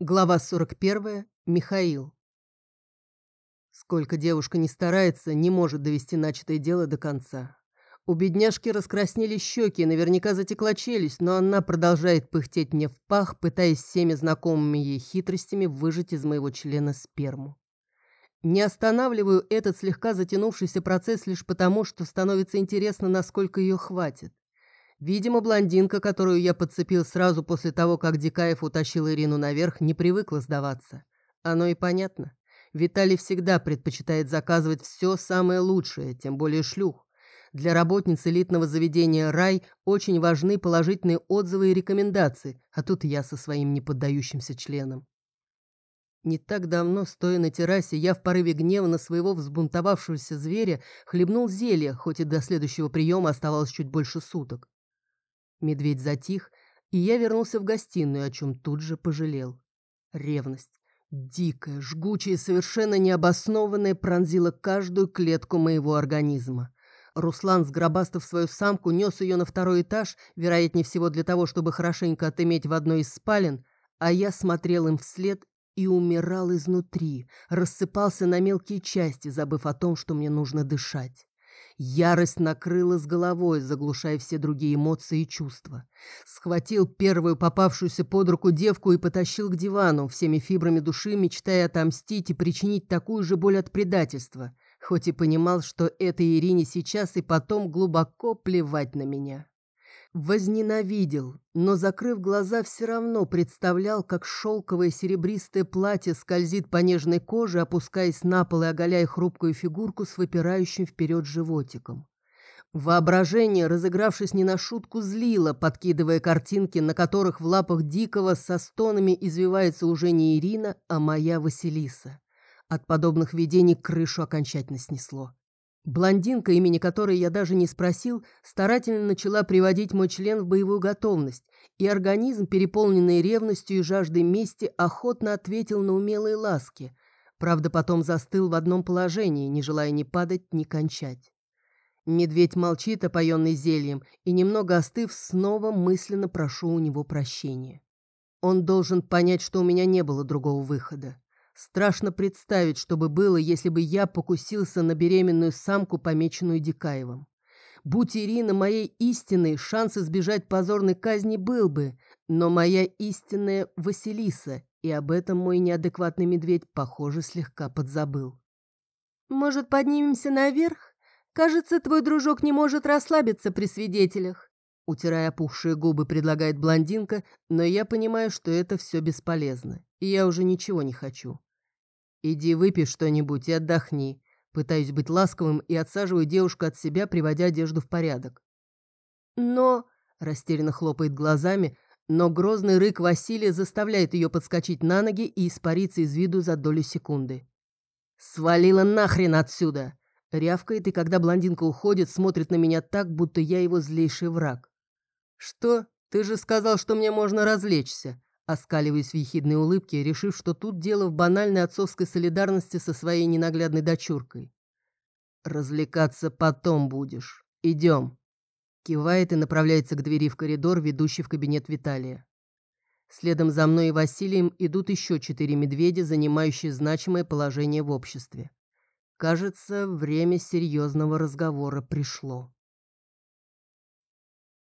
Глава 41. Михаил. Сколько девушка не старается, не может довести начатое дело до конца. У бедняжки раскраснели щеки, наверняка затекла челюсть, но она продолжает пыхтеть мне в пах, пытаясь всеми знакомыми ей хитростями выжать из моего члена сперму. Не останавливаю этот слегка затянувшийся процесс лишь потому, что становится интересно, насколько ее хватит. Видимо, блондинка, которую я подцепил сразу после того, как Дикаев утащил Ирину наверх, не привыкла сдаваться. Оно и понятно. Виталий всегда предпочитает заказывать все самое лучшее, тем более шлюх. Для работниц элитного заведения «Рай» очень важны положительные отзывы и рекомендации, а тут я со своим неподдающимся членом. Не так давно, стоя на террасе, я в порыве гнева на своего взбунтовавшегося зверя хлебнул зелье, хоть и до следующего приема оставалось чуть больше суток. Медведь затих, и я вернулся в гостиную, о чем тут же пожалел. Ревность, дикая, жгучая, совершенно необоснованная, пронзила каждую клетку моего организма. Руслан, сгробастав свою самку, нес ее на второй этаж, вероятнее всего для того, чтобы хорошенько отыметь в одной из спален, а я смотрел им вслед и умирал изнутри, рассыпался на мелкие части, забыв о том, что мне нужно дышать. Ярость накрыла с головой, заглушая все другие эмоции и чувства. Схватил первую попавшуюся под руку девку и потащил к дивану, всеми фибрами души мечтая отомстить и причинить такую же боль от предательства, хоть и понимал, что этой Ирине сейчас и потом глубоко плевать на меня. Возненавидел, но, закрыв глаза, все равно представлял, как шелковое серебристое платье скользит по нежной коже, опускаясь на пол и оголяя хрупкую фигурку с выпирающим вперед животиком. Воображение, разыгравшись не на шутку, злило, подкидывая картинки, на которых в лапах Дикого со стонами извивается уже не Ирина, а моя Василиса. От подобных видений крышу окончательно снесло. Блондинка, имени которой я даже не спросил, старательно начала приводить мой член в боевую готовность, и организм, переполненный ревностью и жаждой мести, охотно ответил на умелые ласки. Правда, потом застыл в одном положении, не желая ни падать, ни кончать. Медведь молчит, опоенный зельем, и, немного остыв, снова мысленно прошу у него прощения. Он должен понять, что у меня не было другого выхода. Страшно представить, что бы было, если бы я покусился на беременную самку, помеченную Дикаевым. Будь Ирина моей истиной, шанс избежать позорной казни был бы, но моя истинная Василиса, и об этом мой неадекватный медведь, похоже, слегка подзабыл. «Может, поднимемся наверх? Кажется, твой дружок не может расслабиться при свидетелях», утирая опухшие губы, предлагает блондинка, но я понимаю, что это все бесполезно, и я уже ничего не хочу. «Иди выпей что-нибудь и отдохни». Пытаюсь быть ласковым и отсаживаю девушку от себя, приводя одежду в порядок. «Но...» – растерянно хлопает глазами, но грозный рык Василия заставляет ее подскочить на ноги и испариться из виду за долю секунды. «Свалила нахрен отсюда!» Рявкает, и когда блондинка уходит, смотрит на меня так, будто я его злейший враг. «Что? Ты же сказал, что мне можно развлечься!» Оскаливаясь в ехидной улыбке, решив, что тут дело в банальной отцовской солидарности со своей ненаглядной дочуркой. «Развлекаться потом будешь. Идем». Кивает и направляется к двери в коридор, ведущий в кабинет Виталия. Следом за мной и Василием идут еще четыре медведя, занимающие значимое положение в обществе. Кажется, время серьезного разговора пришло.